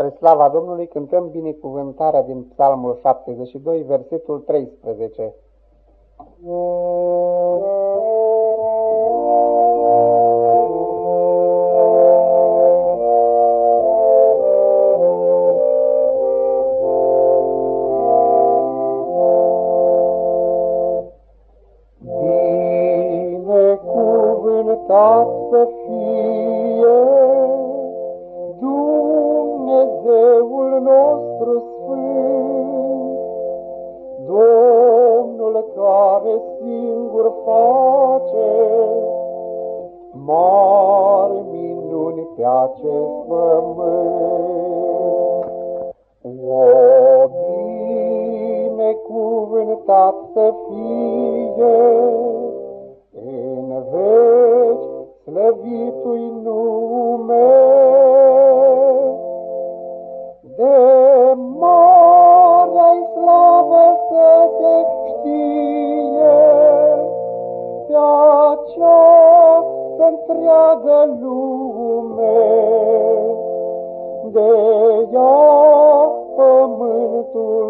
Spre slava Domnului cântăm binecuvântarea din Psalmul 72, versetul 13. Binecuvântat să fie nostru sfânt, Domnul care singur face mari minuni pe acest pământ. O binecuvântat să fie în veci slăvitui de mare slavă să se știe, pe această întreagă lume, de ea pământul plin.